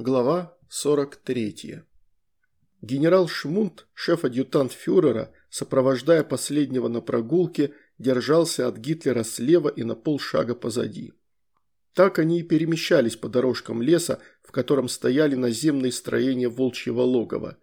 Глава 43. Генерал Шмунд, шеф-адъютант фюрера, сопровождая последнего на прогулке, держался от Гитлера слева и на полшага позади. Так они и перемещались по дорожкам леса, в котором стояли наземные строения волчьего логова.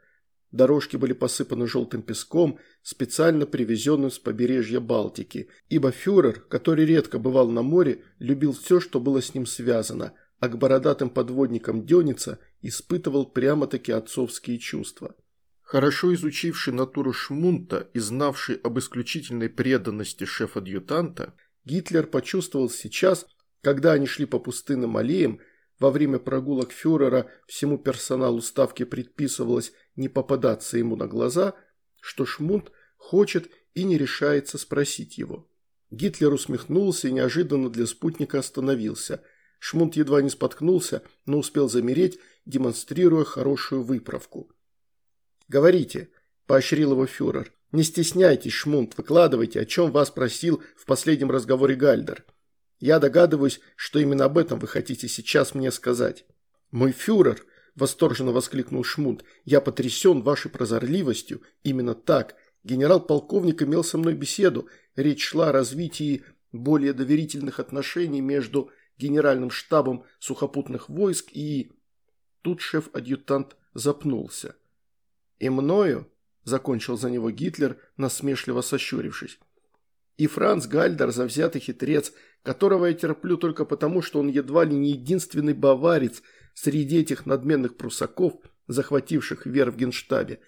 Дорожки были посыпаны желтым песком, специально привезенным с побережья Балтики, ибо фюрер, который редко бывал на море, любил все, что было с ним связано – а к бородатым подводникам Дёница испытывал прямо-таки отцовские чувства. Хорошо изучивший натуру Шмунта и знавший об исключительной преданности шеф-адъютанта, Гитлер почувствовал сейчас, когда они шли по пустынным аллеям, во время прогулок фюрера всему персоналу ставки предписывалось не попадаться ему на глаза, что Шмунт хочет и не решается спросить его. Гитлер усмехнулся и неожиданно для спутника остановился – Шмунт едва не споткнулся, но успел замереть, демонстрируя хорошую выправку. «Говорите», – поощрил его фюрер. «Не стесняйтесь, Шмунт, выкладывайте, о чем вас просил в последнем разговоре Гальдер. Я догадываюсь, что именно об этом вы хотите сейчас мне сказать». «Мой фюрер», – восторженно воскликнул Шмунт, – «я потрясен вашей прозорливостью. Именно так. Генерал-полковник имел со мной беседу. Речь шла о развитии более доверительных отношений между генеральным штабом сухопутных войск и... Тут шеф-адъютант запнулся. «И мною?» – закончил за него Гитлер, насмешливо сощурившись. «И Франц Гальдер – завзятый хитрец, которого я терплю только потому, что он едва ли не единственный баварец среди этих надменных прусаков, захвативших верх в генштабе.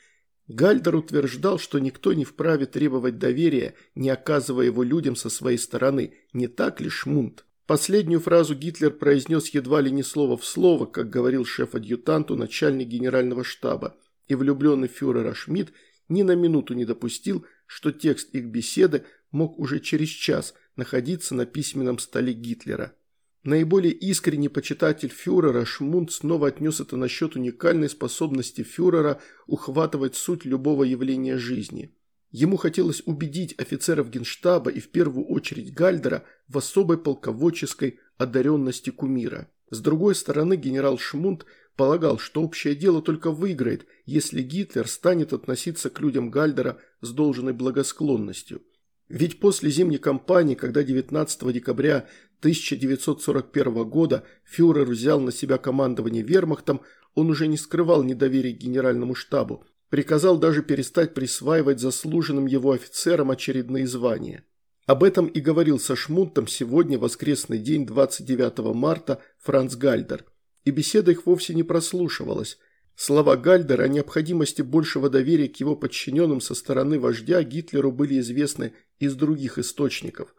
Гальдер утверждал, что никто не вправе требовать доверия, не оказывая его людям со своей стороны. Не так ли, Шмунд?» Последнюю фразу Гитлер произнес едва ли не слово в слово, как говорил шеф-адъютанту начальник генерального штаба, и влюбленный фюрер Шмидт ни на минуту не допустил, что текст их беседы мог уже через час находиться на письменном столе Гитлера. Наиболее искренний почитатель фюрера Шмунд снова отнес это насчет уникальной способности фюрера ухватывать суть любого явления жизни – Ему хотелось убедить офицеров генштаба и в первую очередь Гальдера в особой полководческой одаренности кумира. С другой стороны, генерал Шмунд полагал, что общее дело только выиграет, если Гитлер станет относиться к людям Гальдера с должной благосклонностью. Ведь после зимней кампании, когда 19 декабря 1941 года фюрер взял на себя командование вермахтом, он уже не скрывал недоверия генеральному штабу, Приказал даже перестать присваивать заслуженным его офицерам очередные звания. Об этом и говорил со Шмунтом сегодня, воскресный день 29 марта, Франц Гальдер. И беседа их вовсе не прослушивалась. Слова Гальдера о необходимости большего доверия к его подчиненным со стороны вождя Гитлеру были известны из других источников.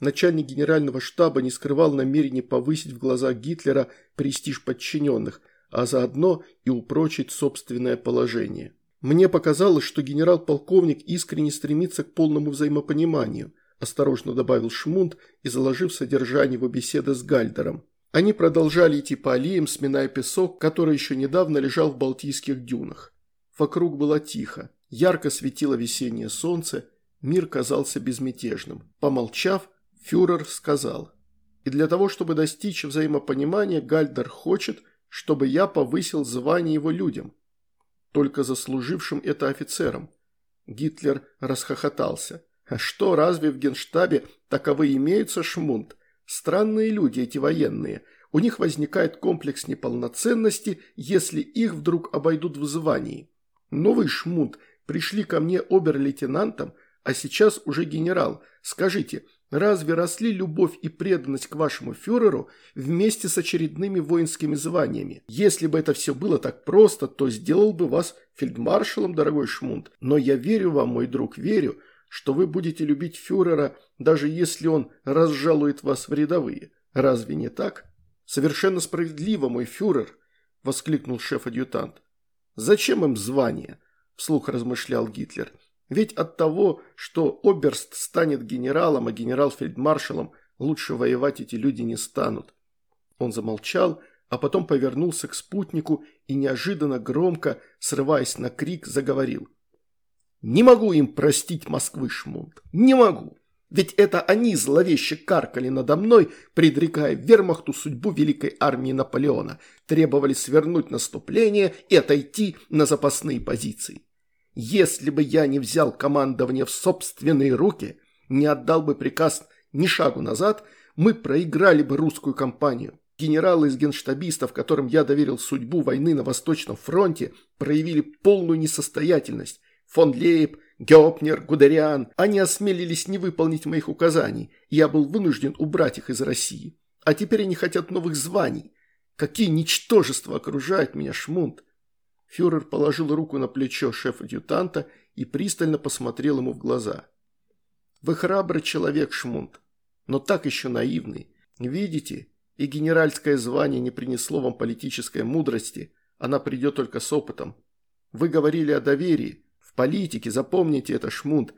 Начальник генерального штаба не скрывал намерения повысить в глазах Гитлера престиж подчиненных, а заодно и упрочить собственное положение. Мне показалось, что генерал-полковник искренне стремится к полному взаимопониманию, осторожно добавил Шмунд и заложив содержание его беседы с Гальдером. Они продолжали идти по аллеям, сминая песок, который еще недавно лежал в Балтийских дюнах. Вокруг было тихо, ярко светило весеннее солнце, мир казался безмятежным. Помолчав, фюрер сказал, «И для того, чтобы достичь взаимопонимания, Гальдер хочет, чтобы я повысил звание его людям только заслужившим это офицером. Гитлер расхохотался. А что, разве в генштабе таковые имеются, Шмунд? Странные люди эти военные. У них возникает комплекс неполноценности, если их вдруг обойдут в звании. Новый Шмунд пришли ко мне обер-лейтенантом, а сейчас уже генерал. Скажите, Разве росли любовь и преданность к вашему фюреру вместе с очередными воинскими званиями? Если бы это все было так просто, то сделал бы вас фельдмаршалом, дорогой Шмунд. Но я верю вам, мой друг, верю, что вы будете любить фюрера, даже если он разжалует вас в рядовые. Разве не так? Совершенно справедливо, мой фюрер, воскликнул шеф-адъютант. Зачем им звание? Вслух размышлял Гитлер. Ведь от того, что Оберст станет генералом, а генерал фельдмаршалом, лучше воевать эти люди не станут. Он замолчал, а потом повернулся к спутнику и неожиданно громко, срываясь на крик, заговорил. «Не могу им простить Москвы, Шмунд, не могу. Ведь это они зловеще каркали надо мной, предрекая вермахту судьбу великой армии Наполеона, требовали свернуть наступление и отойти на запасные позиции. Если бы я не взял командование в собственные руки, не отдал бы приказ ни шагу назад, мы проиграли бы русскую кампанию. Генералы из генштабистов, которым я доверил судьбу войны на Восточном фронте, проявили полную несостоятельность. Фон Лейб, Гёпнер, Гудериан, они осмелились не выполнить моих указаний, я был вынужден убрать их из России. А теперь они хотят новых званий. Какие ничтожества окружают меня, Шмунд. Фюрер положил руку на плечо шефа-адъютанта и пристально посмотрел ему в глаза. «Вы храбрый человек, Шмунд, но так еще наивный. Видите, и генеральское звание не принесло вам политической мудрости, она придет только с опытом. Вы говорили о доверии. В политике, запомните это, Шмунд,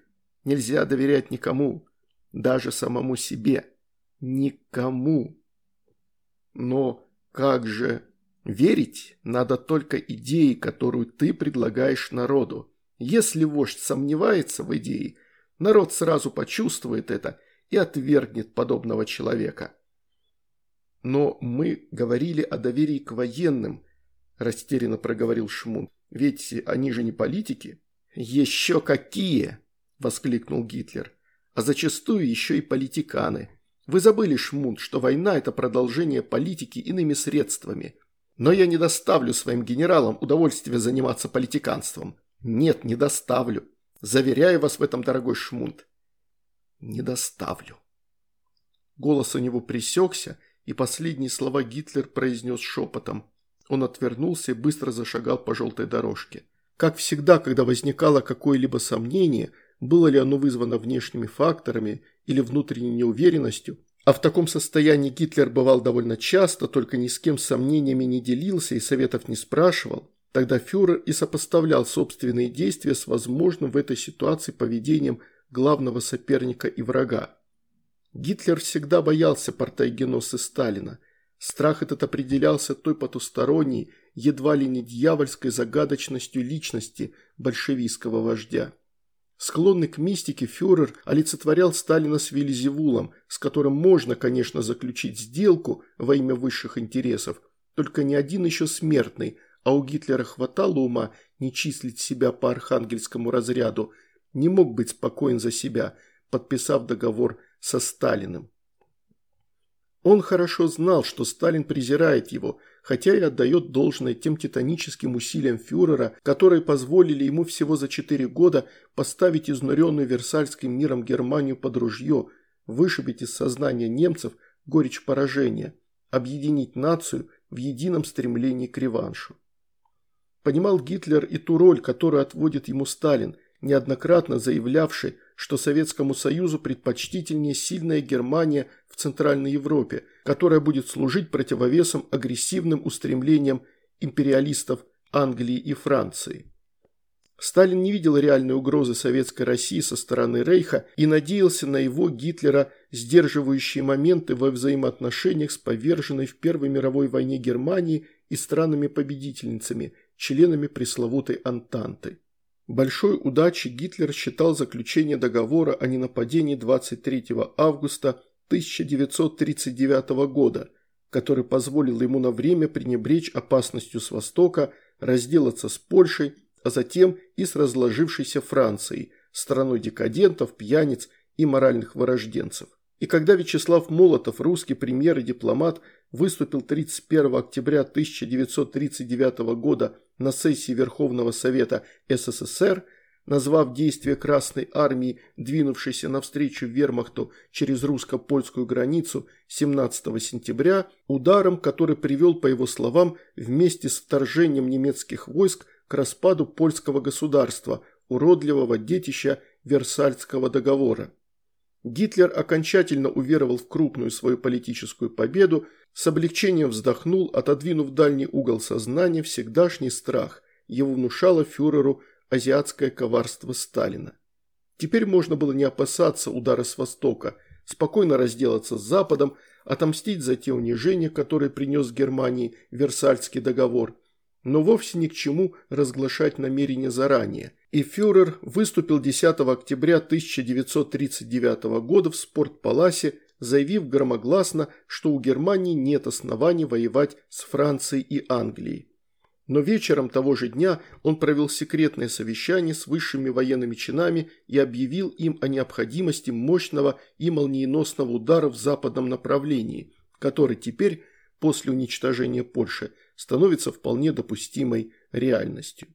нельзя доверять никому, даже самому себе. Никому. Но как же... Верить надо только идее, которую ты предлагаешь народу. Если вождь сомневается в идее, народ сразу почувствует это и отвергнет подобного человека. Но мы говорили о доверии к военным, растерянно проговорил Шмун. Ведь они же не политики. Еще какие! воскликнул Гитлер. А зачастую еще и политиканы. Вы забыли, Шмунд, что война – это продолжение политики иными средствами. Но я не доставлю своим генералам удовольствие заниматься политиканством. Нет, не доставлю. Заверяю вас в этом, дорогой Шмунд. Не доставлю. Голос у него пресекся, и последние слова Гитлер произнес шепотом. Он отвернулся и быстро зашагал по желтой дорожке. Как всегда, когда возникало какое-либо сомнение, было ли оно вызвано внешними факторами или внутренней неуверенностью, а в таком состоянии Гитлер бывал довольно часто, только ни с кем сомнениями не делился и советов не спрашивал. Тогда фюрер и сопоставлял собственные действия с возможным в этой ситуации поведением главного соперника и врага. Гитлер всегда боялся портайгеносы Сталина. Страх этот определялся той потусторонней, едва ли не дьявольской загадочностью личности большевистского вождя. Склонный к мистике фюрер олицетворял Сталина с Вильзевулом, с которым можно, конечно, заключить сделку во имя высших интересов, только ни один еще смертный, а у Гитлера хватало ума не числить себя по архангельскому разряду, не мог быть спокоен за себя, подписав договор со Сталиным. Он хорошо знал, что Сталин презирает его, хотя и отдает должное тем титаническим усилиям фюрера, которые позволили ему всего за четыре года поставить изнуренную Версальским миром Германию под ружье, вышибить из сознания немцев горечь поражения, объединить нацию в едином стремлении к реваншу. Понимал Гитлер и ту роль, которую отводит ему Сталин, неоднократно заявлявший, что Советскому Союзу предпочтительнее сильная Германия в Центральной Европе, которая будет служить противовесом агрессивным устремлениям империалистов Англии и Франции. Сталин не видел реальной угрозы Советской России со стороны Рейха и надеялся на его Гитлера сдерживающие моменты во взаимоотношениях с поверженной в Первой мировой войне Германией и странами-победительницами, членами пресловутой Антанты. Большой удачей Гитлер считал заключение договора о ненападении 23 августа 1939 года, который позволил ему на время пренебречь опасностью с Востока, разделаться с Польшей, а затем и с разложившейся Францией, страной декадентов, пьяниц и моральных вырожденцев. И когда Вячеслав Молотов, русский премьер и дипломат, выступил 31 октября 1939 года на сессии Верховного Совета СССР, назвав действия Красной Армии, двинувшейся навстречу вермахту через русско-польскую границу 17 сентября, ударом, который привел, по его словам, вместе с вторжением немецких войск к распаду польского государства, уродливого детища Версальского договора. Гитлер окончательно уверовал в крупную свою политическую победу, с облегчением вздохнул, отодвинув дальний угол сознания всегдашний страх. Его внушало фюреру азиатское коварство Сталина. Теперь можно было не опасаться удара с востока, спокойно разделаться с Западом, отомстить за те унижения, которые принес Германии Версальский договор, но вовсе ни к чему разглашать намерения заранее, и фюрер выступил 10 октября 1939 года в спортпаласе, заявив громогласно, что у Германии нет оснований воевать с Францией и Англией. Но вечером того же дня он провел секретное совещание с высшими военными чинами и объявил им о необходимости мощного и молниеносного удара в западном направлении, который теперь, после уничтожения Польши, становится вполне допустимой реальностью.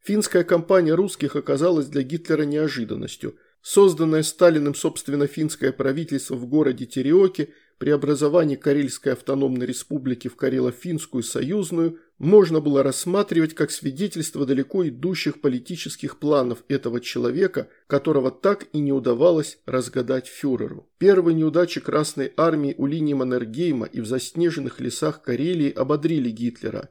Финская кампания русских оказалась для Гитлера неожиданностью. Созданное Сталиным собственно финское правительство в городе Тереоке при образовании Карельской автономной республики в Карело-Финскую союзную можно было рассматривать как свидетельство далеко идущих политических планов этого человека, которого так и не удавалось разгадать фюреру. Первые неудачи Красной Армии у линии Маннергейма и в заснеженных лесах Карелии ободрили Гитлера.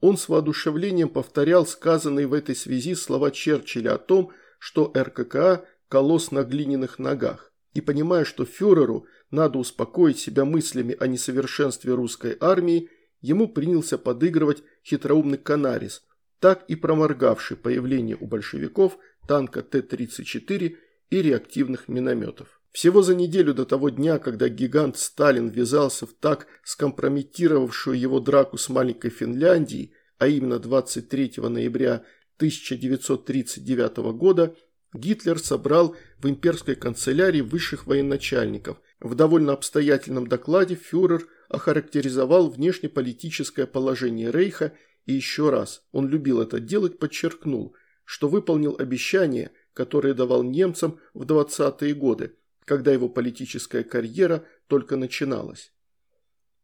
Он с воодушевлением повторял сказанные в этой связи слова Черчилля о том, что РККА – колосс на глиняных ногах. И понимая, что фюреру надо успокоить себя мыслями о несовершенстве русской армии, ему принялся подыгрывать хитроумный Канарис, так и проморгавший появление у большевиков танка Т-34 и реактивных минометов. Всего за неделю до того дня, когда гигант Сталин ввязался в так скомпрометировавшую его драку с маленькой Финляндией, а именно 23 ноября 1939 года, Гитлер собрал в имперской канцелярии высших военачальников. В довольно обстоятельном докладе фюрер охарактеризовал внешнеполитическое положение Рейха и еще раз, он любил это делать, подчеркнул, что выполнил обещание, которое давал немцам в 20-е годы, когда его политическая карьера только начиналась.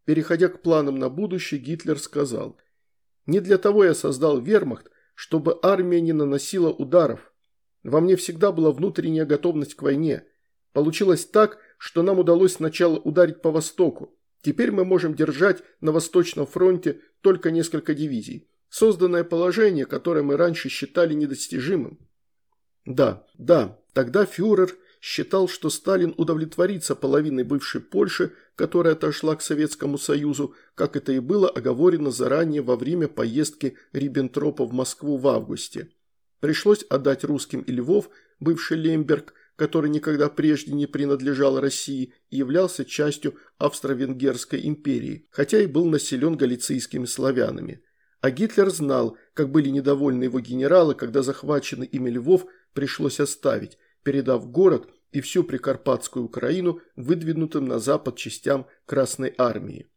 Переходя к планам на будущее, Гитлер сказал, «Не для того я создал вермахт, чтобы армия не наносила ударов. Во мне всегда была внутренняя готовность к войне. Получилось так, что нам удалось сначала ударить по востоку, Теперь мы можем держать на Восточном фронте только несколько дивизий. Созданное положение, которое мы раньше считали недостижимым. Да, да, тогда фюрер считал, что Сталин удовлетворится половиной бывшей Польши, которая отошла к Советскому Союзу, как это и было оговорено заранее во время поездки Риббентропа в Москву в августе. Пришлось отдать русским и Львов, бывший Лемберг, который никогда прежде не принадлежал России и являлся частью Австро-Венгерской империи, хотя и был населен галицийскими славянами. А Гитлер знал, как были недовольны его генералы, когда захваченный ими Львов пришлось оставить, передав город и всю Прикарпатскую Украину выдвинутым на запад частям Красной Армии.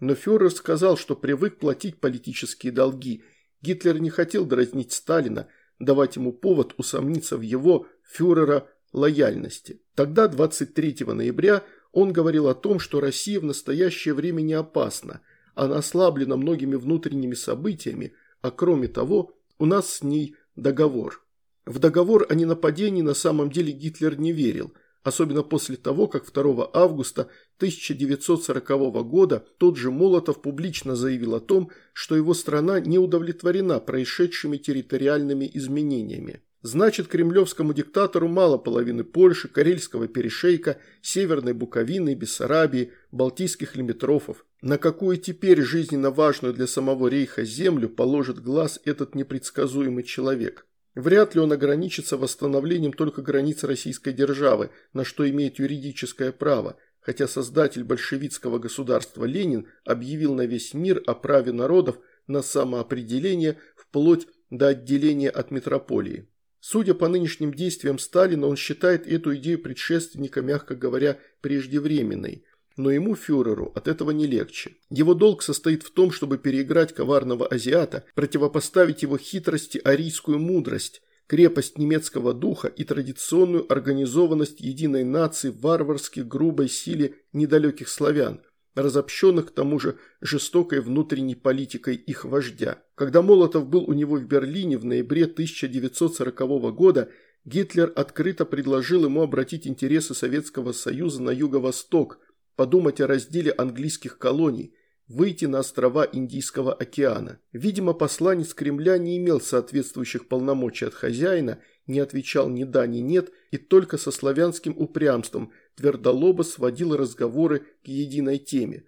Но фюрер сказал, что привык платить политические долги. Гитлер не хотел дразнить Сталина, давать ему повод усомниться в его, фюрера, лояльности. Тогда, 23 ноября, он говорил о том, что Россия в настоящее время не опасна, она ослаблена многими внутренними событиями, а кроме того, у нас с ней договор. В договор о ненападении на самом деле Гитлер не верил, особенно после того, как 2 августа 1940 года тот же Молотов публично заявил о том, что его страна не удовлетворена происшедшими территориальными изменениями. Значит, кремлевскому диктатору мало половины Польши, Карельского перешейка, Северной Буковины, Бессарабии, Балтийских лимитрофов. На какую теперь жизненно важную для самого рейха землю положит глаз этот непредсказуемый человек? Вряд ли он ограничится восстановлением только границ российской державы, на что имеет юридическое право, хотя создатель большевистского государства Ленин объявил на весь мир о праве народов на самоопределение вплоть до отделения от метрополии. Судя по нынешним действиям Сталина, он считает эту идею предшественника, мягко говоря, преждевременной. Но ему, фюреру, от этого не легче. Его долг состоит в том, чтобы переиграть коварного азиата, противопоставить его хитрости арийскую мудрость, крепость немецкого духа и традиционную организованность единой нации в варварски грубой силе недалеких славян – разобщенных к тому же жестокой внутренней политикой их вождя. Когда Молотов был у него в Берлине в ноябре 1940 года, Гитлер открыто предложил ему обратить интересы Советского Союза на юго-восток, подумать о разделе английских колоний, выйти на острова Индийского океана. Видимо, посланец Кремля не имел соответствующих полномочий от хозяина, не отвечал ни да, ни нет и только со славянским упрямством – твердолобо сводил разговоры к единой теме.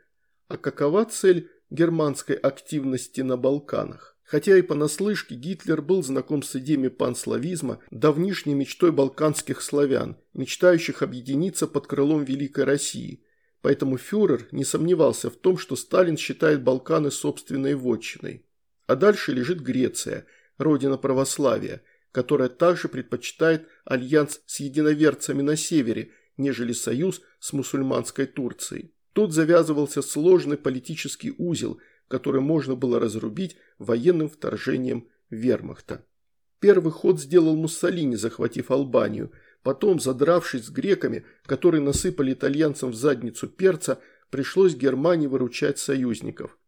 А какова цель германской активности на Балканах? Хотя и понаслышке Гитлер был знаком с идеями панславизма, давнишней мечтой балканских славян, мечтающих объединиться под крылом Великой России. Поэтому фюрер не сомневался в том, что Сталин считает Балканы собственной вотчиной. А дальше лежит Греция, родина православия, которая также предпочитает альянс с единоверцами на севере, нежели союз с мусульманской Турцией. Тут завязывался сложный политический узел – который можно было разрубить военным вторжением вермахта. Первый ход сделал Муссолини, захватив Албанию. Потом, задравшись с греками, которые насыпали итальянцам в задницу перца, пришлось Германии выручать союзников.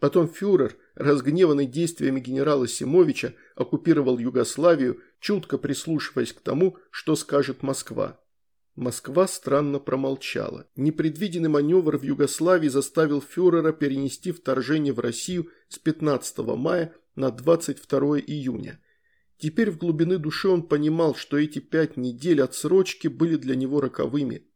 Потом фюрер, разгневанный действиями генерала Симовича, оккупировал Югославию, чутко прислушиваясь к тому, что скажет Москва. Москва странно промолчала. Непредвиденный маневр в Югославии заставил фюрера перенести вторжение в Россию с 15 мая на 22 июня. Теперь в глубины души он понимал, что эти пять недель отсрочки были для него роковыми.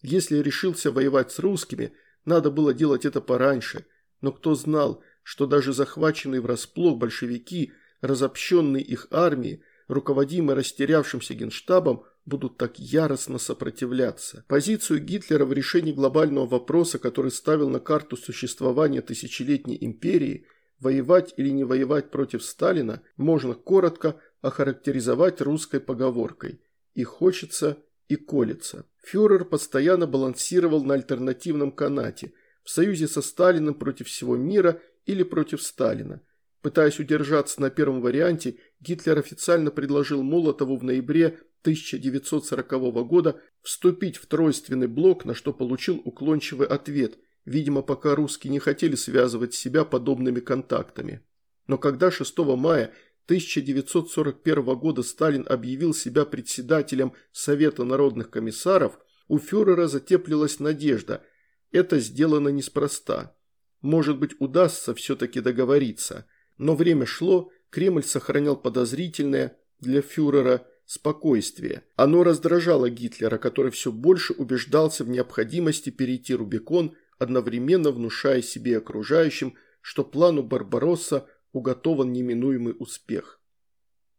Если решился воевать с русскими, надо было делать это пораньше, но кто знал, что даже захваченные врасплох большевики, разобщенные их армии, руководимые растерявшимся генштабом, будут так яростно сопротивляться. Позицию Гитлера в решении глобального вопроса, который ставил на карту существования тысячелетней империи, воевать или не воевать против Сталина, можно коротко охарактеризовать русской поговоркой «и хочется, и колется». Фюрер постоянно балансировал на альтернативном канате, в союзе со Сталиным против всего мира или против Сталина. Пытаясь удержаться на первом варианте, Гитлер официально предложил Молотову в ноябре 1940 года вступить в тройственный блок, на что получил уклончивый ответ, видимо, пока русские не хотели связывать себя подобными контактами. Но когда 6 мая 1941 года Сталин объявил себя председателем Совета народных комиссаров, у фюрера затеплилась надежда. Это сделано неспроста. Может быть, удастся все-таки договориться. Но время шло, Кремль сохранял подозрительное для фюрера – спокойствие. Оно раздражало Гитлера, который все больше убеждался в необходимости перейти Рубикон, одновременно внушая себе и окружающим, что плану Барбаросса уготован неминуемый успех.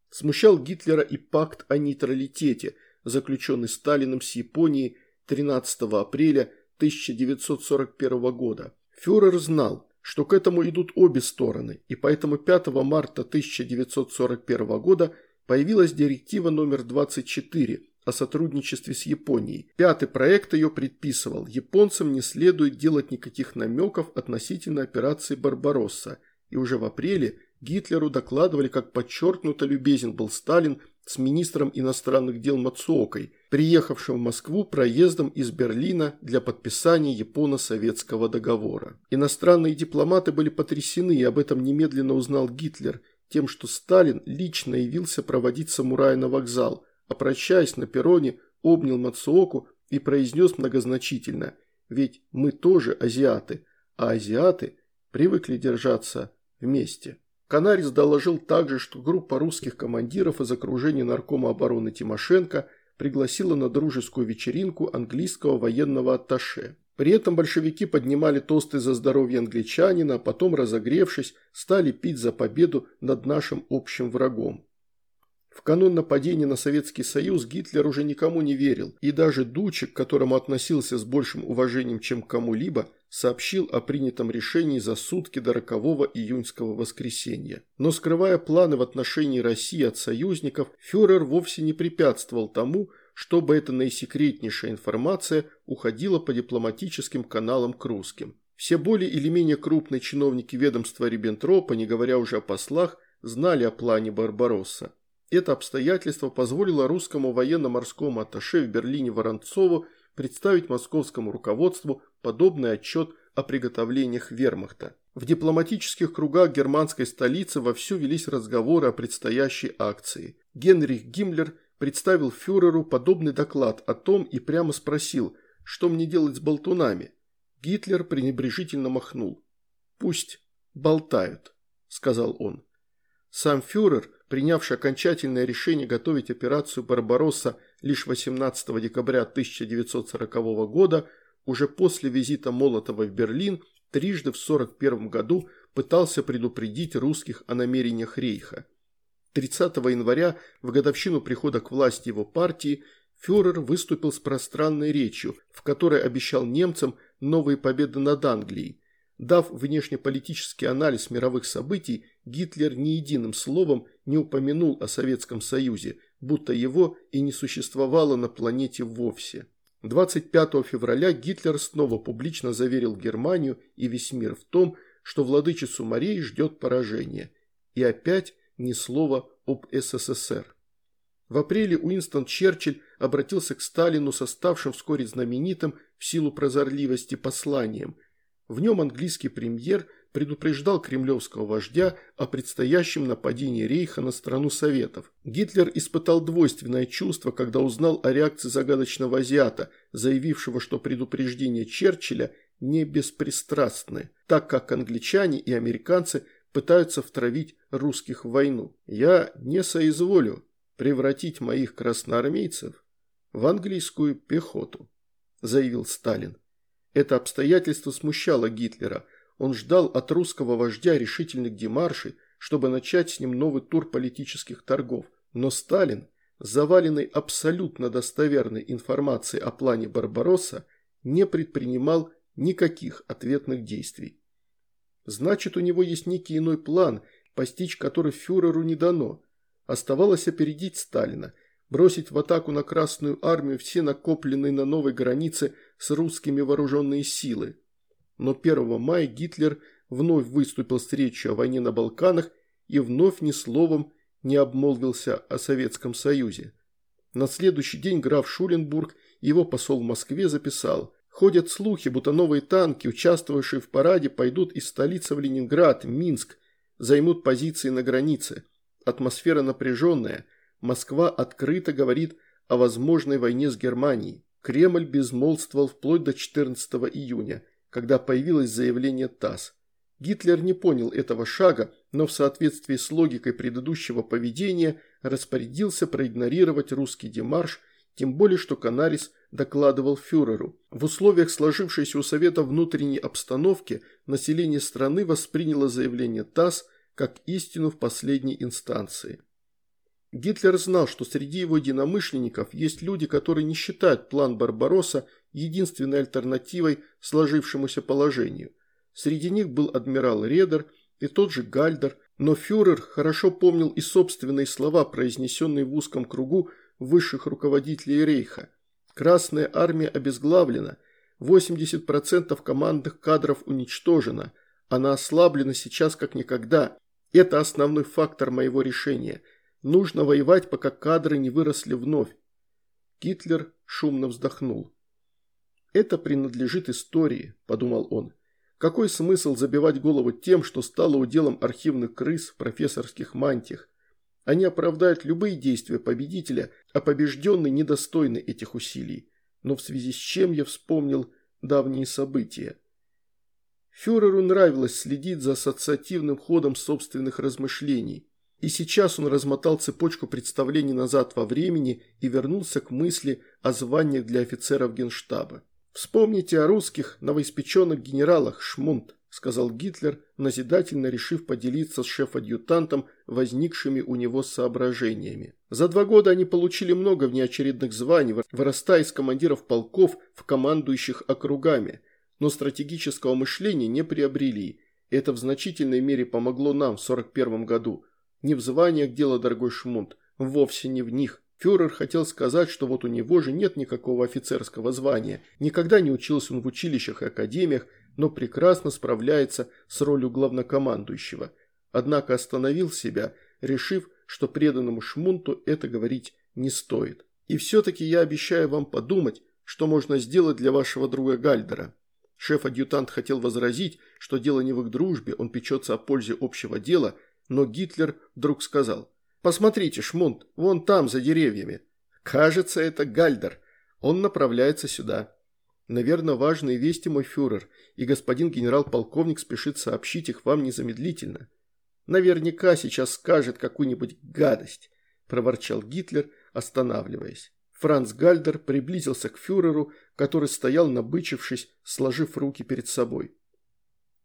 Смущал Гитлера и пакт о нейтралитете, заключенный Сталиным с Японией 13 апреля 1941 года. Фюрер знал, что к этому идут обе стороны, и поэтому 5 марта 1941 года – появилась директива номер 24 о сотрудничестве с Японией. Пятый проект ее предписывал, японцам не следует делать никаких намеков относительно операции «Барбаросса», и уже в апреле Гитлеру докладывали, как подчеркнуто любезен был Сталин с министром иностранных дел Мацуокой, приехавшим в Москву проездом из Берлина для подписания Японо-Советского договора. Иностранные дипломаты были потрясены, и об этом немедленно узнал Гитлер, тем, что Сталин лично явился проводить самурая на вокзал, а прощаясь на перроне, обнял Мацуоку и произнес многозначительно «Ведь мы тоже азиаты, а азиаты привыкли держаться вместе». Канарис доложил также, что группа русских командиров из окружения наркома обороны Тимошенко пригласила на дружескую вечеринку английского военного атташе. При этом большевики поднимали тосты за здоровье англичанина, а потом, разогревшись, стали пить за победу над нашим общим врагом. В канун нападения на Советский Союз Гитлер уже никому не верил, и даже Дучи, к которому относился с большим уважением, чем к кому-либо, сообщил о принятом решении за сутки до рокового июньского воскресенья. Но скрывая планы в отношении России от союзников, фюрер вовсе не препятствовал тому, чтобы эта наисекретнейшая информация уходила по дипломатическим каналам к русским. Все более или менее крупные чиновники ведомства Риббентропа, не говоря уже о послах, знали о плане Барбаросса. Это обстоятельство позволило русскому военно-морскому атташе в Берлине Воронцову представить московскому руководству подобный отчет о приготовлениях вермахта. В дипломатических кругах германской столицы вовсю велись разговоры о предстоящей акции. Генрих Гиммлер – представил фюреру подобный доклад о том и прямо спросил, что мне делать с болтунами. Гитлер пренебрежительно махнул. «Пусть болтают», – сказал он. Сам фюрер, принявший окончательное решение готовить операцию «Барбаросса» лишь 18 декабря 1940 года, уже после визита Молотова в Берлин, трижды в 1941 году пытался предупредить русских о намерениях Рейха. 30 января, в годовщину прихода к власти его партии, фюрер выступил с пространной речью, в которой обещал немцам новые победы над Англией. Дав внешнеполитический анализ мировых событий, Гитлер ни единым словом не упомянул о Советском Союзе, будто его и не существовало на планете вовсе. 25 февраля Гитлер снова публично заверил Германию и весь мир в том, что владычицу Марии ждет поражение. И опять ни слова об СССР. В апреле Уинстон Черчилль обратился к Сталину со ставшим вскоре знаменитым в силу прозорливости посланием. В нем английский премьер предупреждал кремлевского вождя о предстоящем нападении Рейха на страну Советов. Гитлер испытал двойственное чувство, когда узнал о реакции загадочного азиата, заявившего, что предупреждения Черчилля не беспристрастны, так как англичане и американцы пытаются втравить русских в войну. Я не соизволю превратить моих красноармейцев в английскую пехоту, заявил Сталин. Это обстоятельство смущало Гитлера. Он ждал от русского вождя решительных демаршей, чтобы начать с ним новый тур политических торгов. Но Сталин, заваленный абсолютно достоверной информацией о плане Барбаросса, не предпринимал никаких ответных действий. Значит, у него есть некий иной план, постичь который фюреру не дано. Оставалось опередить Сталина, бросить в атаку на Красную Армию все накопленные на новой границе с русскими вооруженные силы. Но 1 мая Гитлер вновь выступил с речью о войне на Балканах и вновь ни словом не обмолвился о Советском Союзе. На следующий день граф Шуленбург, его посол в Москве, записал Ходят слухи, будто новые танки, участвовавшие в параде, пойдут из столицы в Ленинград, Минск, займут позиции на границе. Атмосфера напряженная. Москва открыто говорит о возможной войне с Германией. Кремль безмолвствовал вплоть до 14 июня, когда появилось заявление ТАСС. Гитлер не понял этого шага, но в соответствии с логикой предыдущего поведения распорядился проигнорировать русский демарш тем более, что Канарис докладывал фюреру. В условиях сложившейся у Совета внутренней обстановки население страны восприняло заявление ТАСС как истину в последней инстанции. Гитлер знал, что среди его единомышленников есть люди, которые не считают план Барбаросса единственной альтернативой сложившемуся положению. Среди них был адмирал Редер и тот же Гальдер, но фюрер хорошо помнил и собственные слова, произнесенные в узком кругу высших руководителей Рейха. Красная армия обезглавлена, 80% командных кадров уничтожено, она ослаблена сейчас как никогда. Это основной фактор моего решения. Нужно воевать, пока кадры не выросли вновь. Гитлер шумно вздохнул. «Это принадлежит истории», – подумал он. «Какой смысл забивать голову тем, что стало уделом архивных крыс в профессорских мантиях? Они оправдают любые действия победителя, а побежденный недостойны этих усилий. Но в связи с чем я вспомнил давние события. Фюреру нравилось следить за ассоциативным ходом собственных размышлений. И сейчас он размотал цепочку представлений назад во времени и вернулся к мысли о званиях для офицеров генштаба. Вспомните о русских новоиспеченных генералах Шмунд, – сказал Гитлер, назидательно решив поделиться с шеф-адъютантом возникшими у него соображениями. За два года они получили много внеочередных званий, вырастая из командиров полков в командующих округами, но стратегического мышления не приобрели. Это в значительной мере помогло нам в 41 году. Не в званиях дело, дорогой Шмунд, вовсе не в них. Фюрер хотел сказать, что вот у него же нет никакого офицерского звания. Никогда не учился он в училищах и академиях, но прекрасно справляется с ролью главнокомандующего. Однако остановил себя, решив, что преданному Шмунту это говорить не стоит. И все-таки я обещаю вам подумать, что можно сделать для вашего друга Гальдера. Шеф-адъютант хотел возразить, что дело не в их дружбе, он печется о пользе общего дела, но Гитлер вдруг сказал «Посмотрите, Шмунт, вон там, за деревьями. Кажется, это Гальдер. Он направляется сюда». Наверное, важные вести, мой фюрер, и господин генерал-полковник спешит сообщить их вам незамедлительно. Наверняка сейчас скажет какую-нибудь гадость, проворчал Гитлер, останавливаясь. Франц Гальдер приблизился к фюреру, который стоял набычившись, сложив руки перед собой.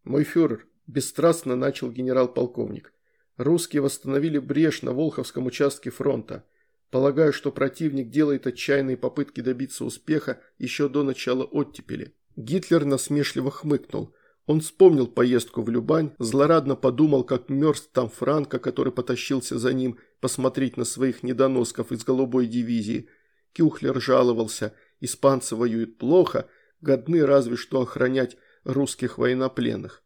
«Мой фюрер», – бесстрастно начал генерал-полковник. «Русские восстановили брешь на Волховском участке фронта. Полагаю, что противник делает отчаянные попытки добиться успеха еще до начала оттепели». Гитлер насмешливо хмыкнул. Он вспомнил поездку в Любань, злорадно подумал, как мерз там Франко, который потащился за ним посмотреть на своих недоносков из голубой дивизии. Кюхлер жаловался, испанцы воюют плохо, годны разве что охранять русских военнопленных.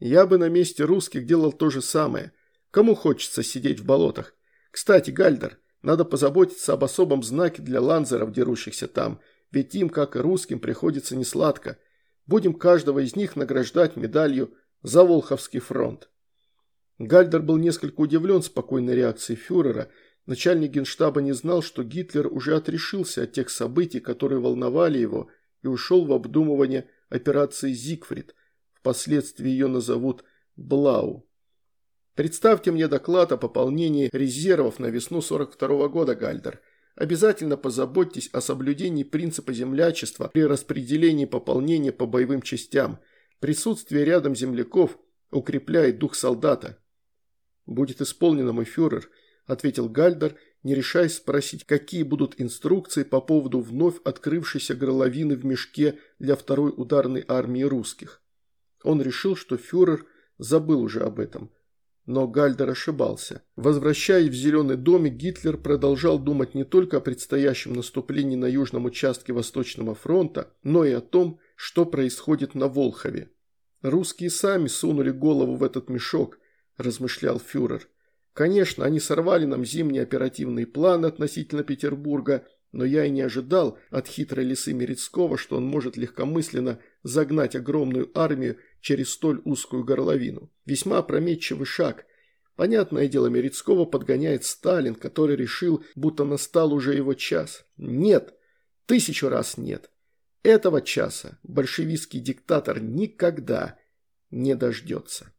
Я бы на месте русских делал то же самое. Кому хочется сидеть в болотах? Кстати, Гальдер, надо позаботиться об особом знаке для ланзеров, дерущихся там, ведь им, как и русским, приходится несладко. Будем каждого из них награждать медалью за Волховский фронт. Гальдер был несколько удивлен спокойной реакцией фюрера. Начальник генштаба не знал, что Гитлер уже отрешился от тех событий, которые волновали его, и ушел в обдумывание операции «Зигфрид». Впоследствии ее назовут «Блау». Представьте мне доклад о пополнении резервов на весну 42 -го года, Гальдер. Обязательно позаботьтесь о соблюдении принципа землячества при распределении пополнения по боевым частям. Присутствие рядом земляков укрепляет дух солдата. «Будет исполнено, мой фюрер», – ответил Гальдер, не решаясь спросить, какие будут инструкции по поводу вновь открывшейся горловины в мешке для второй ударной армии русских. Он решил, что фюрер забыл уже об этом – но Гальдер ошибался. Возвращаясь в зеленый домик, Гитлер продолжал думать не только о предстоящем наступлении на южном участке Восточного фронта, но и о том, что происходит на Волхове. «Русские сами сунули голову в этот мешок», – размышлял фюрер. «Конечно, они сорвали нам зимние оперативные планы относительно Петербурга, но я и не ожидал от хитрой лисы Мерецкого, что он может легкомысленно загнать огромную армию через столь узкую горловину. Весьма опрометчивый шаг. Понятное дело, Мерецкого подгоняет Сталин, который решил, будто настал уже его час. Нет, тысячу раз нет. Этого часа большевистский диктатор никогда не дождется.